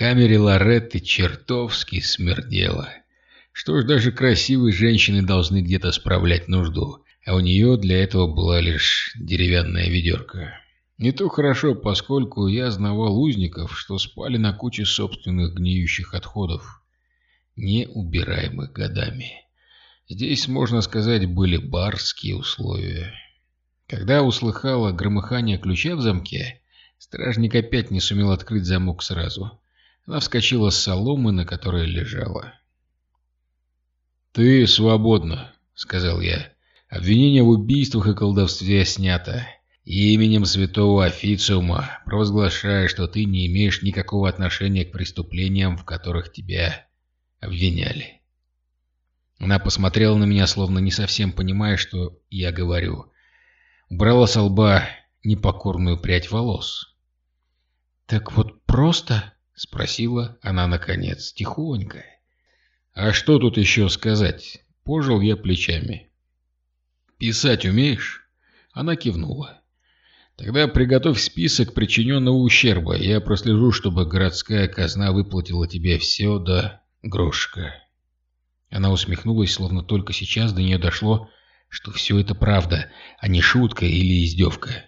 камере Лоретты чертовски смердело. Что ж, даже красивые женщины должны где-то справлять нужду, а у нее для этого была лишь деревянная ведерко. Не то хорошо, поскольку я знавал узников, что спали на куче собственных гниющих отходов, не убираемых годами. Здесь, можно сказать, были барские условия. Когда услыхала громыхание ключа в замке, стражник опять не сумел открыть замок сразу. Она вскочила с соломы, на которой лежала. «Ты свободна», — сказал я. «Обвинение в убийствах и колдовстве снято именем святого официума провозглашаю, что ты не имеешь никакого отношения к преступлениям, в которых тебя обвиняли. Она посмотрела на меня, словно не совсем понимая, что я говорю. Убрала с лба непокорную прядь волос. «Так вот просто?» — спросила она наконец, тихонько. «А что тут еще сказать?» — пожил я плечами. «Писать умеешь?» Она кивнула. Тогда приготовь список причиненного ущерба. Я прослежу, чтобы городская казна выплатила тебе все до грошика. Она усмехнулась, словно только сейчас до нее дошло, что все это правда, а не шутка или издевка.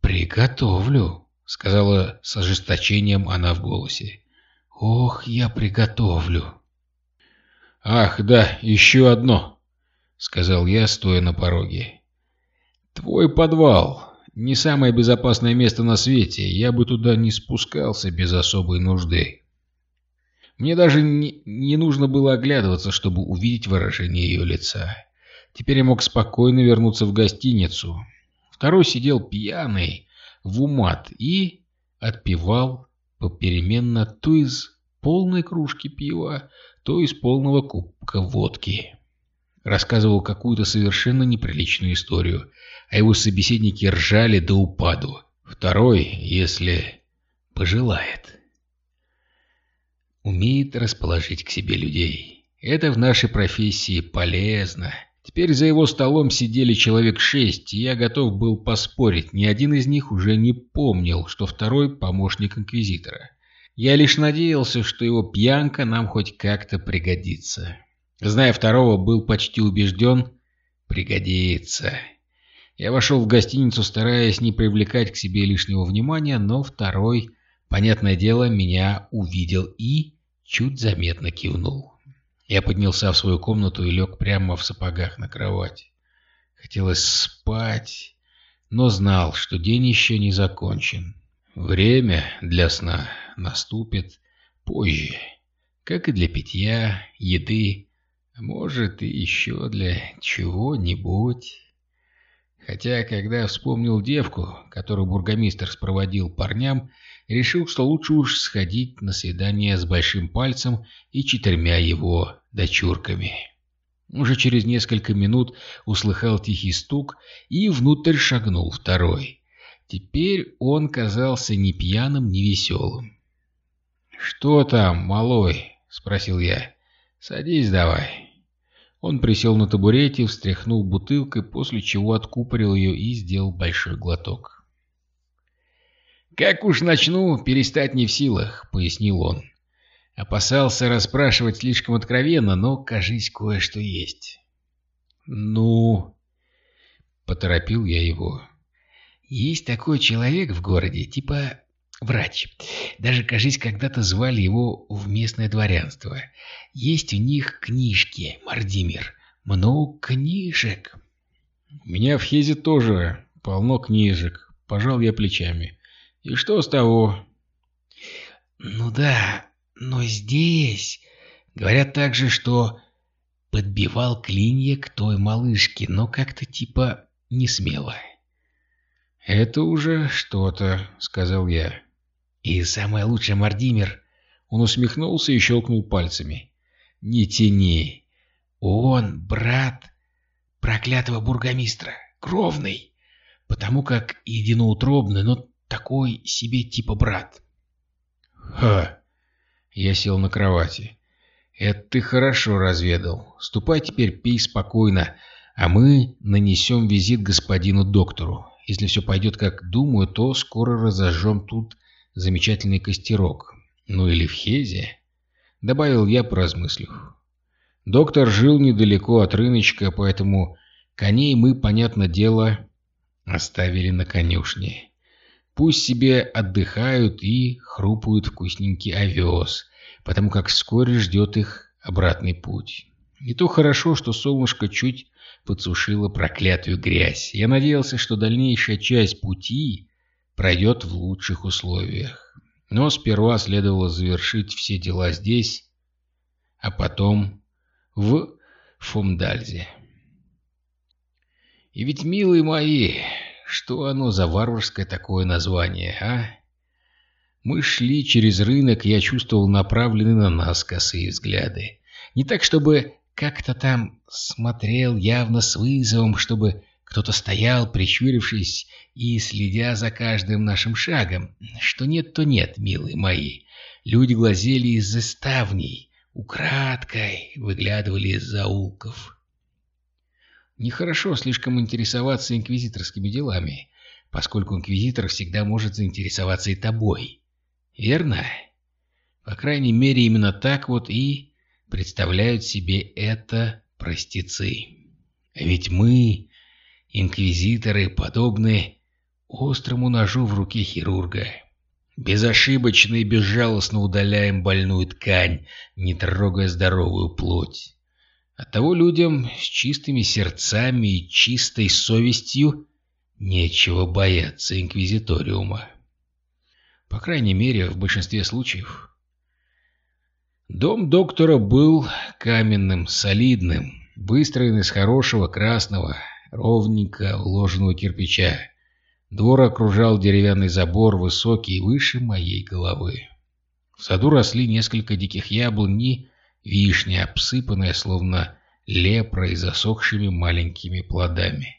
«Приготовлю», — сказала с ожесточением она в голосе. «Ох, я приготовлю». «Ах, да, еще одно», — сказал я, стоя на пороге. «Твой подвал. Не самое безопасное место на свете, я бы туда не спускался без особой нужды. Мне даже не, не нужно было оглядываться, чтобы увидеть выражение ее лица. Теперь я мог спокойно вернуться в гостиницу. Второй сидел пьяный, в умат, и отпивал попеременно то из полной кружки пива, то из полного кубка водки. Рассказывал какую-то совершенно неприличную историю — а его собеседники ржали до упаду. Второй, если пожелает. Умеет расположить к себе людей. Это в нашей профессии полезно. Теперь за его столом сидели человек шесть, и я готов был поспорить, ни один из них уже не помнил, что второй помощник инквизитора. Я лишь надеялся, что его пьянка нам хоть как-то пригодится. Зная второго, был почти убежден, пригодится. Я вошел в гостиницу, стараясь не привлекать к себе лишнего внимания, но второй, понятное дело, меня увидел и чуть заметно кивнул. Я поднялся в свою комнату и лег прямо в сапогах на кровать. Хотелось спать, но знал, что день еще не закончен. Время для сна наступит позже, как и для питья, еды, а может и еще для чего-нибудь. Хотя, когда вспомнил девку, которую бургомистр спроводил парням, решил, что лучше уж сходить на свидание с большим пальцем и четырьмя его дочурками. Уже через несколько минут услыхал тихий стук, и внутрь шагнул второй. Теперь он казался ни пьяным, ни веселым. «Что там, малой?» — спросил я. «Садись давай». Он присел на табурете, встряхнул бутылкой, после чего откупорил ее и сделал большой глоток. «Как уж начну, перестать не в силах», — пояснил он. Опасался расспрашивать слишком откровенно, но, кажись, кое-что есть. «Ну...» — поторопил я его. «Есть такой человек в городе, типа врач. Даже, кажись, когда-то звали его в местное дворянство. Есть у них книжки, Мардимир. Много книжек. У меня в Хезе тоже полно книжек. Пожал я плечами. И что с того? Ну да, но здесь... Говорят также, что подбивал клинья к той малышке, но как-то типа не смело. «Это уже что-то», — сказал я. И самое лучшее, Мардимир, он усмехнулся и щелкнул пальцами. Не тяни. Он брат проклятого бургомистра, кровный, потому как единоутробный, но такой себе типа брат. Ха! Я сел на кровати. Это ты хорошо разведал. Ступай теперь, пей спокойно, а мы нанесем визит господину доктору. Если все пойдет как думаю, то скоро разожжем тут замечательный костерок. Ну или в Хезе, добавил я, поразмыслив. Доктор жил недалеко от рыночка, поэтому коней мы, понятное дело, оставили на конюшне. Пусть себе отдыхают и хрупают вкусненький овес, потому как вскоре ждет их обратный путь. И то хорошо, что солнышко чуть подсушило проклятую грязь. Я надеялся, что дальнейшая часть пути пройдет в лучших условиях. Но сперва следовало завершить все дела здесь, а потом в Фумдальзе. И ведь, милые мои, что оно за варварское такое название, а? Мы шли через рынок, я чувствовал направленные на нас косые взгляды. Не так, чтобы как-то там смотрел явно с вызовом, чтобы кто-то стоял, прищурившись и следя за каждым нашим шагом. Что нет, то нет, милые мои. Люди глазели из-за ставней, украдкой выглядывали из заулков. Нехорошо слишком интересоваться инквизиторскими делами, поскольку инквизитор всегда может заинтересоваться и тобой. Верно? По крайней мере, именно так вот и представляют себе это простецы. Ведь мы, инквизиторы, подобны острому ножу в руке хирурга. Безошибочно и безжалостно удаляем больную ткань, не трогая здоровую плоть. Оттого людям с чистыми сердцами и чистой совестью нечего бояться инквизиториума. По крайней мере, в большинстве случаев. Дом доктора был каменным, солидным, выстроен из хорошего красного, ровненько уложенного кирпича. Двор окружал деревянный забор, высокий, выше моей головы. В саду росли несколько диких яблонь вишни, обсыпанная словно лепрой засохшими маленькими плодами.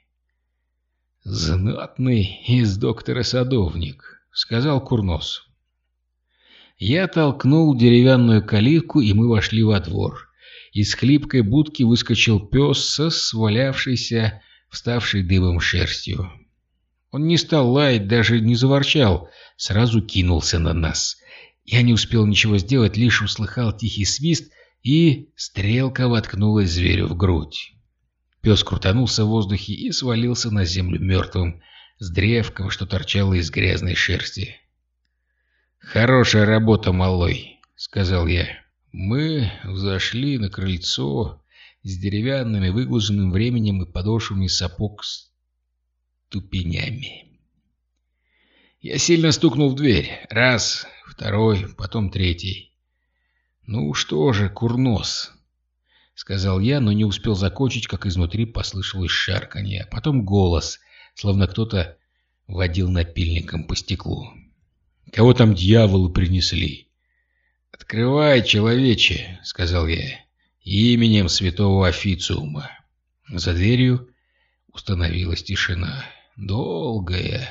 «Знатный из доктора садовник», — сказал Курнос. Я толкнул деревянную калитку, и мы вошли во двор. Из хлипкой будки выскочил пес со свалявшейся, вставшей дыбом шерстью. Он не стал лаять, даже не заворчал, сразу кинулся на нас. Я не успел ничего сделать, лишь услыхал тихий свист — и стрелка воткнулась зверю в грудь. Пес крутанулся в воздухе и свалился на землю мертвым, с древком, что торчало из грязной шерсти. «Хорошая работа, малой», — сказал я. Мы взошли на крыльцо с деревянными, выглаженным временем и подошвами сапог ступенями. Я сильно стукнул в дверь. Раз, второй, потом третий. «Ну что же, курнос!» — сказал я, но не успел закончить, как изнутри послышалось шарканье, а потом голос, словно кто-то водил напильником по стеклу. «Кого там дьяволы принесли?» «Открывай, человече!» — сказал я. «Именем святого официума». За дверью установилась тишина. Долгая,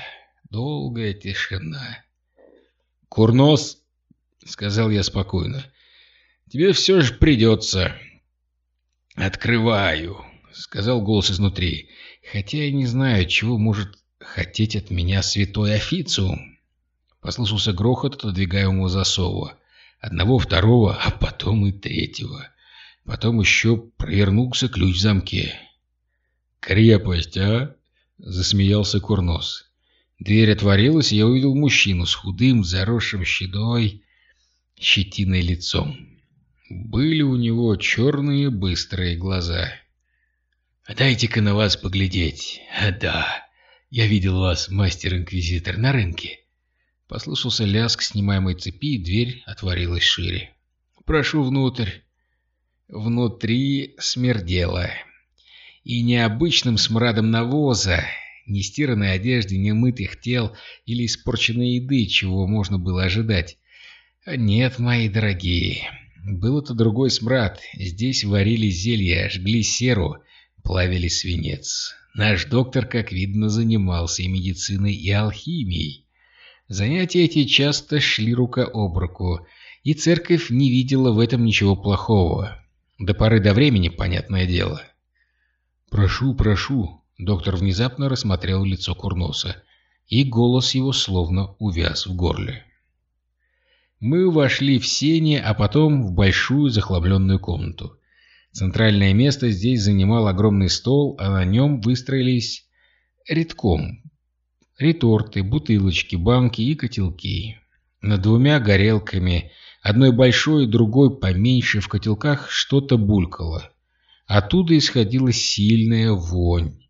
долгая тишина. «Курнос!» — сказал я спокойно. Тебе все же придется. Открываю, сказал голос изнутри. Хотя я не знаю, чего может хотеть от меня святой официум. Послышался грохот отодвигаемого засова. Одного, второго, а потом и третьего. Потом еще провернулся ключ в замке. «Крепость, а?» — засмеялся Курнос. Дверь отворилась, и я увидел мужчину с худым, заросшим щедой, щетиной лицом. Были у него черные быстрые глаза. «Дайте-ка на вас поглядеть. Да, я видел вас, мастер-инквизитор, на рынке». Послышался лязг снимаемой цепи, и дверь отворилась шире. «Прошу внутрь». Внутри смердело. И необычным смрадом навоза, не стиранной одежды, не мытых тел или испорченной еды, чего можно было ожидать. Нет, мои дорогие, был это другой смрад. Здесь варили зелья, жгли серу, плавили свинец. Наш доктор, как видно, занимался и медициной, и алхимией. Занятия эти часто шли рука об руку, и церковь не видела в этом ничего плохого. До поры до времени, понятное дело. «Прошу, прошу», — доктор внезапно рассмотрел лицо Курноса, и голос его словно увяз в горле. Мы вошли в сене, а потом в большую захламленную комнату. Центральное место здесь занимал огромный стол, а на нем выстроились редком реторты, бутылочки, банки и котелки. Над двумя горелками, одной большой, другой поменьше, в котелках что-то булькало. Оттуда исходила сильная вонь.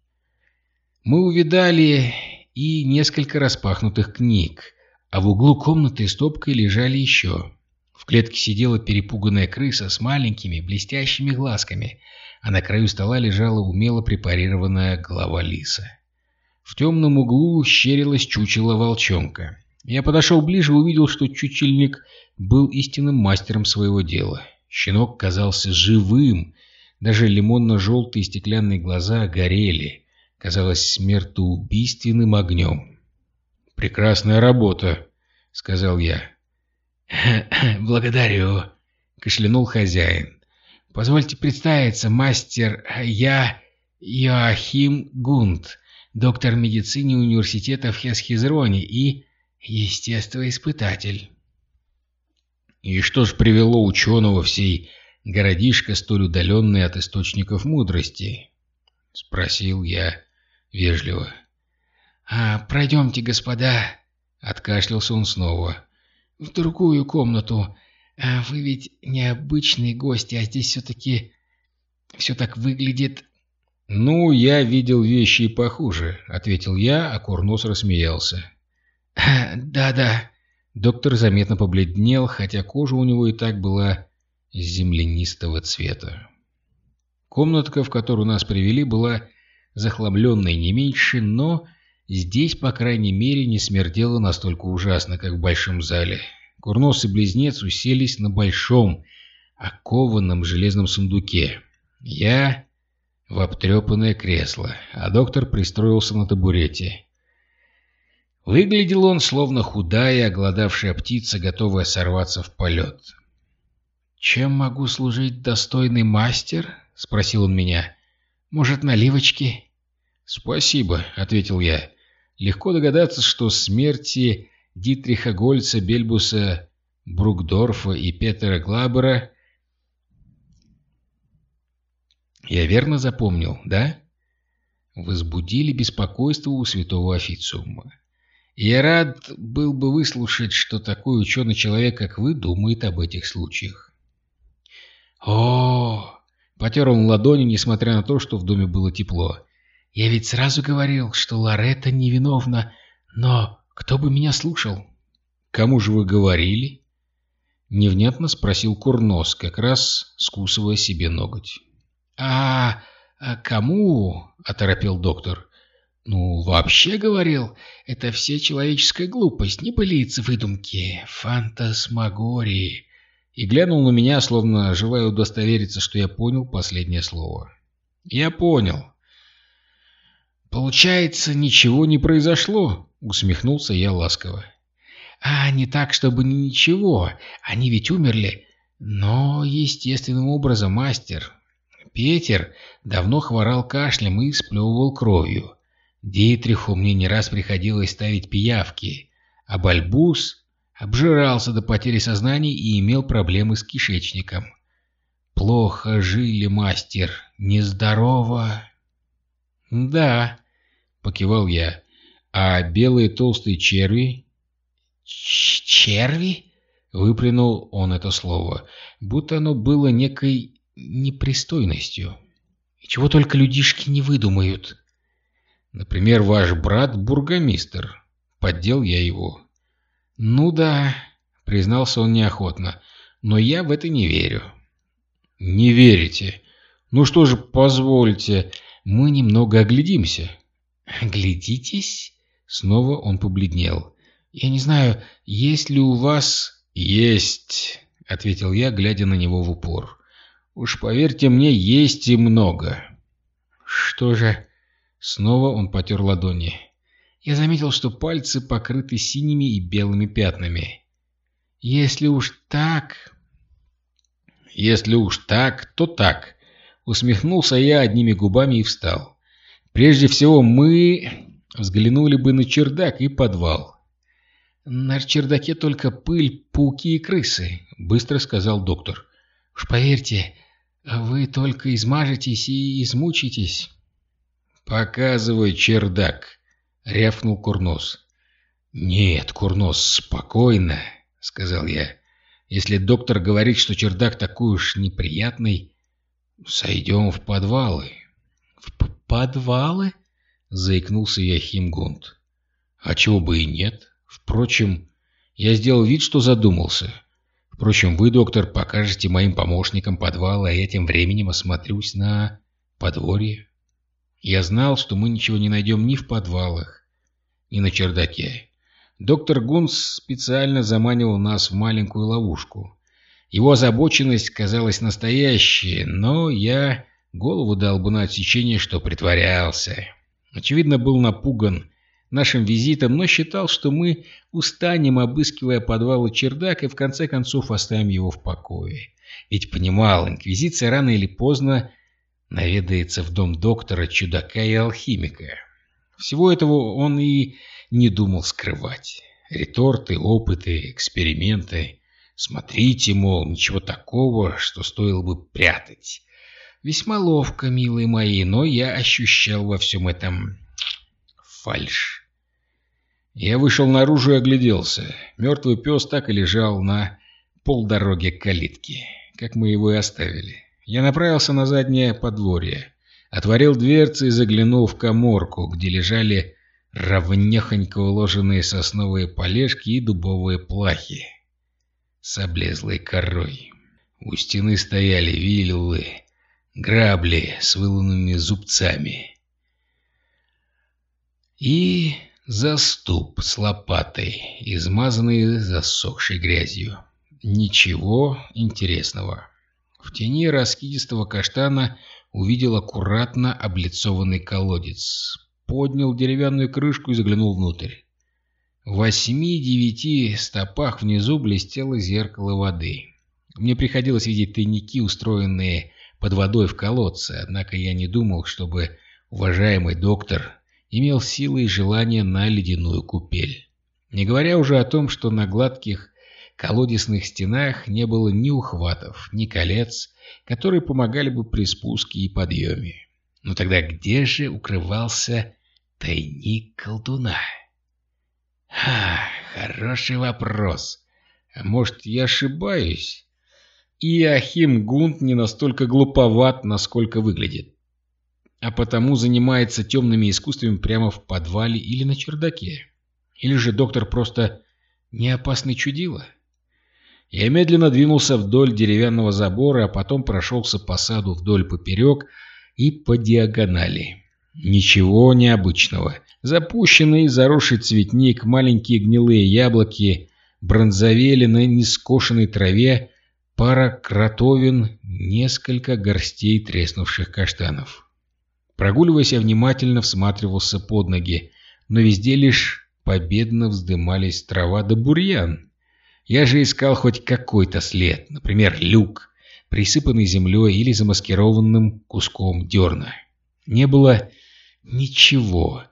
Мы увидали и несколько распахнутых книг, а в углу комнаты стопкой лежали еще. В клетке сидела перепуганная крыса с маленькими блестящими глазками, а на краю стола лежала умело препарированная голова лиса. В темном углу щерилась чучело волчонка. Я подошел ближе и увидел, что чучельник был истинным мастером своего дела. Щенок казался живым, даже лимонно-желтые стеклянные глаза горели, казалось смертоубийственным огнем. «Прекрасная работа», — сказал я. «Благодарю», — кашлянул хозяин. «Позвольте представиться, мастер, я Йоахим Гунд, доктор медицины университета в Хесхизроне и естествоиспытатель». «И что ж привело ученого всей городишко, столь удаленный от источников мудрости?» — спросил я вежливо. «А, пройдемте, господа», — откашлялся он снова в другую комнату. А вы ведь необычные гости, а здесь все-таки все так выглядит...» «Ну, я видел вещи и похуже», — ответил я, а Курнос рассмеялся. «Да-да». Доктор заметно побледнел, хотя кожа у него и так была землянистого цвета. Комнатка, в которую нас привели, была захламленной не меньше, но Здесь, по крайней мере, не смердело настолько ужасно, как в большом зале. Курнос и близнец уселись на большом, окованном железном сундуке. Я в обтрепанное кресло, а доктор пристроился на табурете. Выглядел он, словно худая, оголодавшая птица, готовая сорваться в полет. «Чем могу служить достойный мастер?» — спросил он меня. «Может, наливочки?» «Спасибо», — ответил я. Легко догадаться, что смерти Дитриха Гольца, Бельбуса Брукдорфа и Петера Глабера я верно запомнил, да? Возбудили беспокойство у святого официума. Я рад был бы выслушать, что такой ученый человек, как вы, думает об этих случаях. О, потер он ладонью, несмотря на то, что в доме было тепло. Я ведь сразу говорил, что Лоретта невиновна, но кто бы меня слушал? Кому же вы говорили? Невнятно спросил Курнос, как раз скусывая себе ноготь. А, а кому? Оторопил доктор. Ну, вообще говорил, это все человеческая глупость, небылицы, выдумки, фантасмагории. И глянул на меня, словно желая удостовериться, что я понял последнее слово. Я понял, «Получается, ничего не произошло?» — усмехнулся я ласково. «А не так, чтобы ничего. Они ведь умерли. Но естественным образом, мастер. Петер давно хворал кашлем и сплевывал кровью. Дитриху мне не раз приходилось ставить пиявки, а Бальбус обжирался до потери сознания и имел проблемы с кишечником. Плохо жили, мастер, нездорово. Да, — покивал я. «А белые толстые черви?» «Черви?» — выплюнул он это слово, будто оно было некой непристойностью. «И чего только людишки не выдумают!» «Например, ваш брат бургомистр. Поддел я его». «Ну да», — признался он неохотно, — «но я в это не верю». «Не верите? Ну что же, позвольте, мы немного оглядимся». «Глядитесь?» Снова он побледнел. «Я не знаю, есть ли у вас...» «Есть», — ответил я, глядя на него в упор. «Уж поверьте мне, есть и много». «Что же...» Снова он потер ладони. Я заметил, что пальцы покрыты синими и белыми пятнами. «Если уж так...» «Если уж так, то так», — усмехнулся я одними губами и встал. Прежде всего мы взглянули бы на чердак и подвал. на чердаке только пыль, пауки и крысы», — быстро сказал доктор. «Уж поверьте, вы только измажетесь и измучитесь». «Показывай чердак», — рявкнул Курнос. «Нет, Курнос, спокойно», — сказал я. «Если доктор говорит, что чердак такой уж неприятный, сойдем в подвалы». «В подвалы?» — заикнулся я Химгунд. «А чего бы и нет. Впрочем, я сделал вид, что задумался. Впрочем, вы, доктор, покажете моим помощникам подвал, а я тем временем осмотрюсь на подворье». Я знал, что мы ничего не найдем ни в подвалах, ни на чердаке. Доктор Гунс специально заманивал нас в маленькую ловушку. Его озабоченность казалась настоящей, но я голову дал бы на отсечение, что притворялся. Очевидно, был напуган нашим визитом, но считал, что мы устанем, обыскивая подвал и чердак, и в конце концов оставим его в покое. Ведь понимал, Инквизиция рано или поздно наведается в дом доктора, чудака и алхимика. Всего этого он и не думал скрывать. Реторты, опыты, эксперименты. Смотрите, мол, ничего такого, что стоило бы прятать. Весьма ловко, милые мои, но я ощущал во всем этом фальшь. Я вышел наружу и огляделся. Мертвый пес так и лежал на полдороге к калитке, как мы его и оставили. Я направился на заднее подворье, отворил дверцы и заглянул в коморку, где лежали ровнехонько уложенные сосновые полежки и дубовые плахи с облезлой корой. У стены стояли виллы, грабли с выломанными зубцами и заступ с лопатой, измазанный засохшей грязью. Ничего интересного. В тени раскидистого каштана увидел аккуратно облицованный колодец. Поднял деревянную крышку и заглянул внутрь. В восьми-девяти стопах внизу блестело зеркало воды. Мне приходилось видеть тайники, устроенные под водой в колодце, однако я не думал, чтобы уважаемый доктор имел силы и желание на ледяную купель. Не говоря уже о том, что на гладких колодесных стенах не было ни ухватов, ни колец, которые помогали бы при спуске и подъеме. Но тогда где же укрывался тайник колдуна? Ха, хороший вопрос. А может, я ошибаюсь? И Ахим Гунт не настолько глуповат, насколько выглядит. А потому занимается темными искусствами прямо в подвале или на чердаке. Или же доктор просто не опасный чудило? Я медленно двинулся вдоль деревянного забора, а потом прошелся по саду вдоль поперек и по диагонали. Ничего необычного. Запущенный, заросший цветник, маленькие гнилые яблоки, бронзовели на нескошенной траве, пара кротовин, несколько горстей треснувших каштанов. Прогуливаясь, я внимательно всматривался под ноги, но везде лишь победно вздымались трава да бурьян. Я же искал хоть какой-то след, например, люк, присыпанный землей или замаскированным куском дерна. Не было ничего.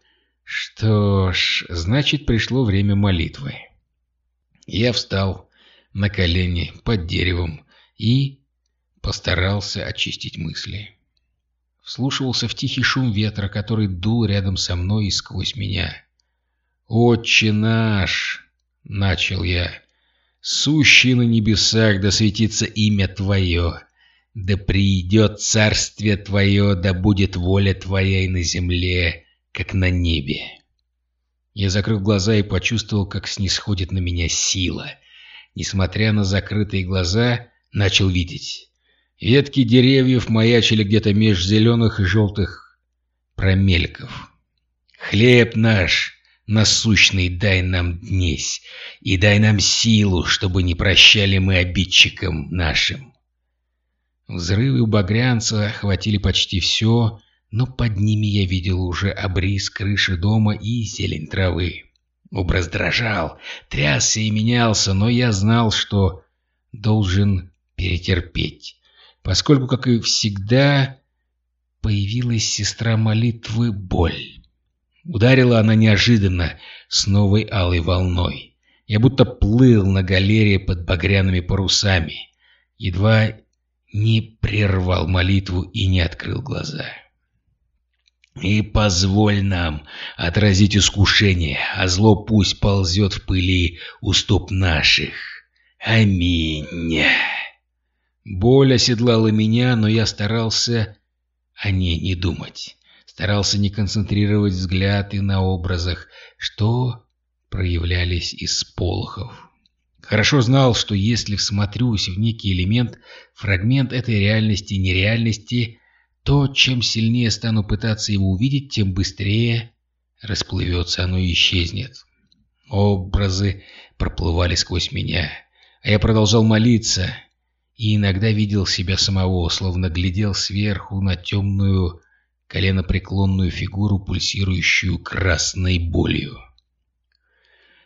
Что ж, значит, пришло время молитвы. Я встал на колени под деревом и постарался очистить мысли. Вслушивался в тихий шум ветра, который дул рядом со мной и сквозь меня. «Отче наш!» — начал я сущий на небесах, да светится имя Твое, да придет царствие Твое, да будет воля Твоя и на земле, как на небе. Я закрыл глаза и почувствовал, как снисходит на меня сила. Несмотря на закрытые глаза, начал видеть. Ветки деревьев маячили где-то меж зеленых и желтых промельков. «Хлеб наш!» насущный дай нам днесь, и дай нам силу, чтобы не прощали мы обидчикам нашим. Взрывы у багрянца охватили почти все, но под ними я видел уже обрис крыши дома и зелень травы. Образ дрожал, трясся и менялся, но я знал, что должен перетерпеть, поскольку, как и всегда, появилась сестра молитвы боль. Ударила она неожиданно, с новой алой волной. Я будто плыл на галерее под багряными парусами. Едва не прервал молитву и не открыл глаза. И позволь нам отразить искушение, а зло пусть ползет в пыли у стоп наших. Аминь. Боль оседлала меня, но я старался о ней не думать. Старался не концентрировать взгляды на образах, что проявлялись из полохов. Хорошо знал, что если всмотрюсь в некий элемент, фрагмент этой реальности нереальности, то чем сильнее стану пытаться его увидеть, тем быстрее расплывется оно и исчезнет. Образы проплывали сквозь меня, а я продолжал молиться, и иногда видел себя самого, словно глядел сверху на темную коленопреклонную фигуру, пульсирующую красной болью.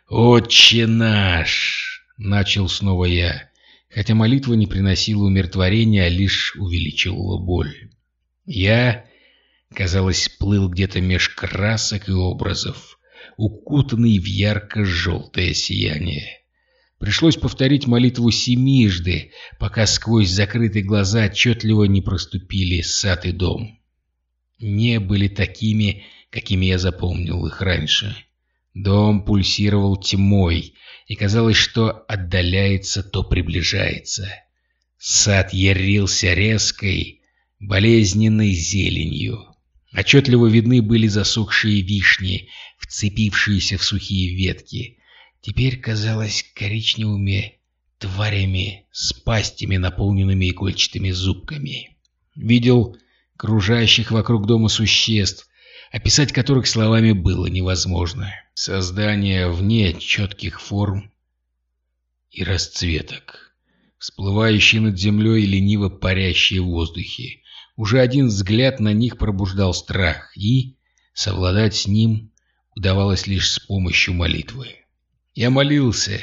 «Отче наш!» — начал снова я, хотя молитва не приносила умиротворения, а лишь увеличивала боль. Я, казалось, плыл где-то меж красок и образов, укутанный в ярко-желтое сияние. Пришлось повторить молитву семижды, пока сквозь закрытые глаза отчетливо не проступили сад и дом. Не были такими, какими я запомнил их раньше. Дом пульсировал тьмой, и казалось, что отдаляется, то приближается. Сад ярился резкой, болезненной зеленью. Отчетливо видны были засохшие вишни, вцепившиеся в сухие ветки. Теперь казалось коричневыми тварями с пастями, наполненными игольчатыми зубками. Видел кружащих вокруг дома существ, описать которых словами было невозможно. Создание вне четких форм и расцветок, всплывающие над землей и лениво парящие в воздухе. Уже один взгляд на них пробуждал страх, и совладать с ним удавалось лишь с помощью молитвы. Я молился,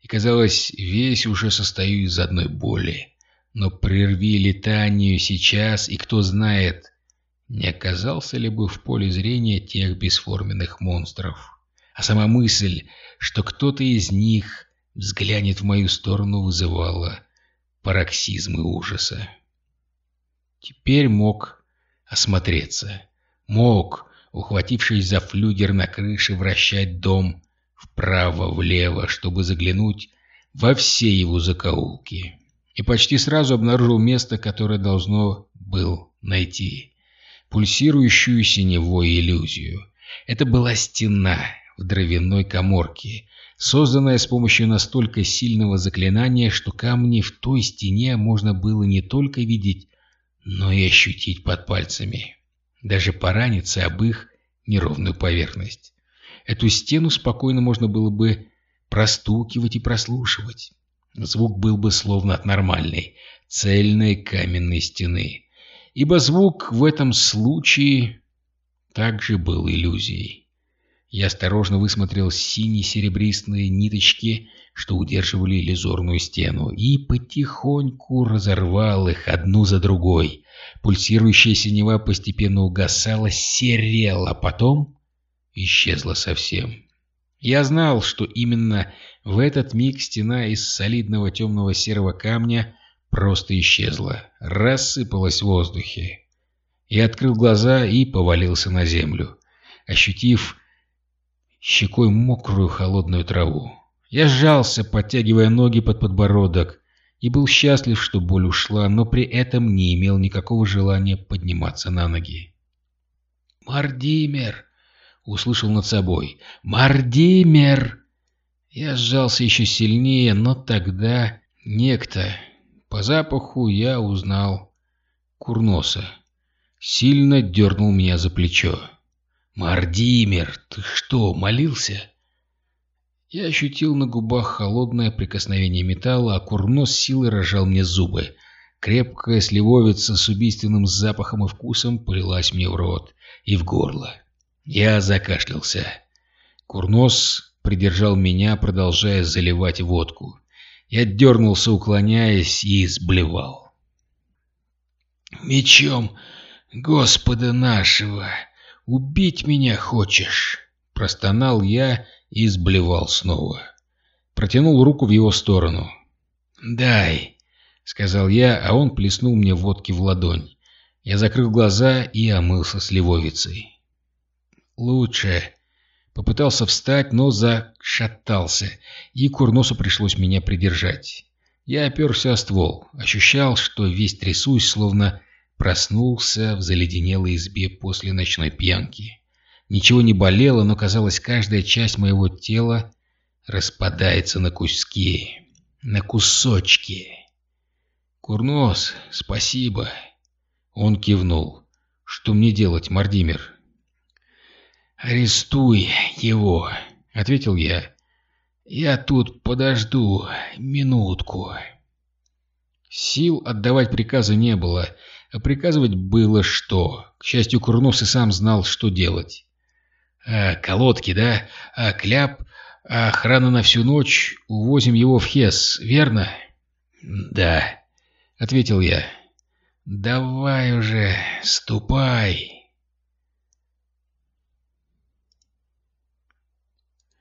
и, казалось, весь уже состою из одной боли. Но прерви летанию сейчас, и кто знает, не оказался ли бы в поле зрения тех бесформенных монстров. А сама мысль, что кто-то из них взглянет в мою сторону, вызывала пароксизмы ужаса. Теперь мог осмотреться. Мог, ухватившись за флюгер на крыше, вращать дом вправо-влево, чтобы заглянуть во все его закоулки. И почти сразу обнаружил место, которое должно был найти. Пульсирующую синевой иллюзию. Это была стена в дровяной коморке, созданная с помощью настолько сильного заклинания, что камни в той стене можно было не только видеть, но и ощутить под пальцами, даже пораниться об их неровную поверхность. Эту стену спокойно можно было бы простукивать и прослушивать. Звук был бы словно от нормальной, цельной каменной стены, ибо звук в этом случае также был иллюзией. Я осторожно высмотрел сине-серебристые ниточки, что удерживали иллюзорную стену, и потихоньку разорвал их одну за другой. Пульсирующая синева постепенно угасала, серела, а потом исчезла совсем. Я знал, что именно в этот миг стена из солидного темного серого камня просто исчезла, рассыпалась в воздухе. Я открыл глаза и повалился на землю, ощутив щекой мокрую холодную траву. Я сжался, подтягивая ноги под подбородок, и был счастлив, что боль ушла, но при этом не имел никакого желания подниматься на ноги. «Мардимер!» — услышал над собой. «Мардимер!» Я сжался еще сильнее, но тогда некто... По запаху я узнал Курноса. Сильно дернул меня за плечо. «Мардимер, ты что, молился?» Я ощутил на губах холодное прикосновение металла, а Курнос силой рожал мне зубы. Крепкая сливовица с убийственным запахом и вкусом полилась мне в рот и в горло. Я закашлялся. Курнос придержал меня, продолжая заливать водку. Я дернулся, уклоняясь, и сблевал. «Мечом Господа нашего!» «Убить меня хочешь?» Простонал я и сблевал снова. протянул руку в его сторону. «Дай», — сказал я, а он плеснул мне водки в ладонь. Я закрыл глаза и омылся сливовицей. «Лучше». Попытался встать, но зашатался, и Курносу пришлось меня придержать. Я оперся о ствол, ощущал, что весь трясусь, словно проснулся в заледенелой избе после ночной пьянки. Ничего не болело, но, казалось, каждая часть моего тела распадается на куски, на кусочки. «Курнос, спасибо!» Он кивнул. «Что мне делать, Мардимер?» «Арестуй его», — ответил я. «Я тут подожду минутку». Сил отдавать приказы не было, а приказывать было что. К счастью, Курнос и сам знал, что делать. А, «Колодки, да? А кляп? А охрана на всю ночь? Увозим его в Хес, верно?» «Да», — ответил я. «Давай уже, ступай».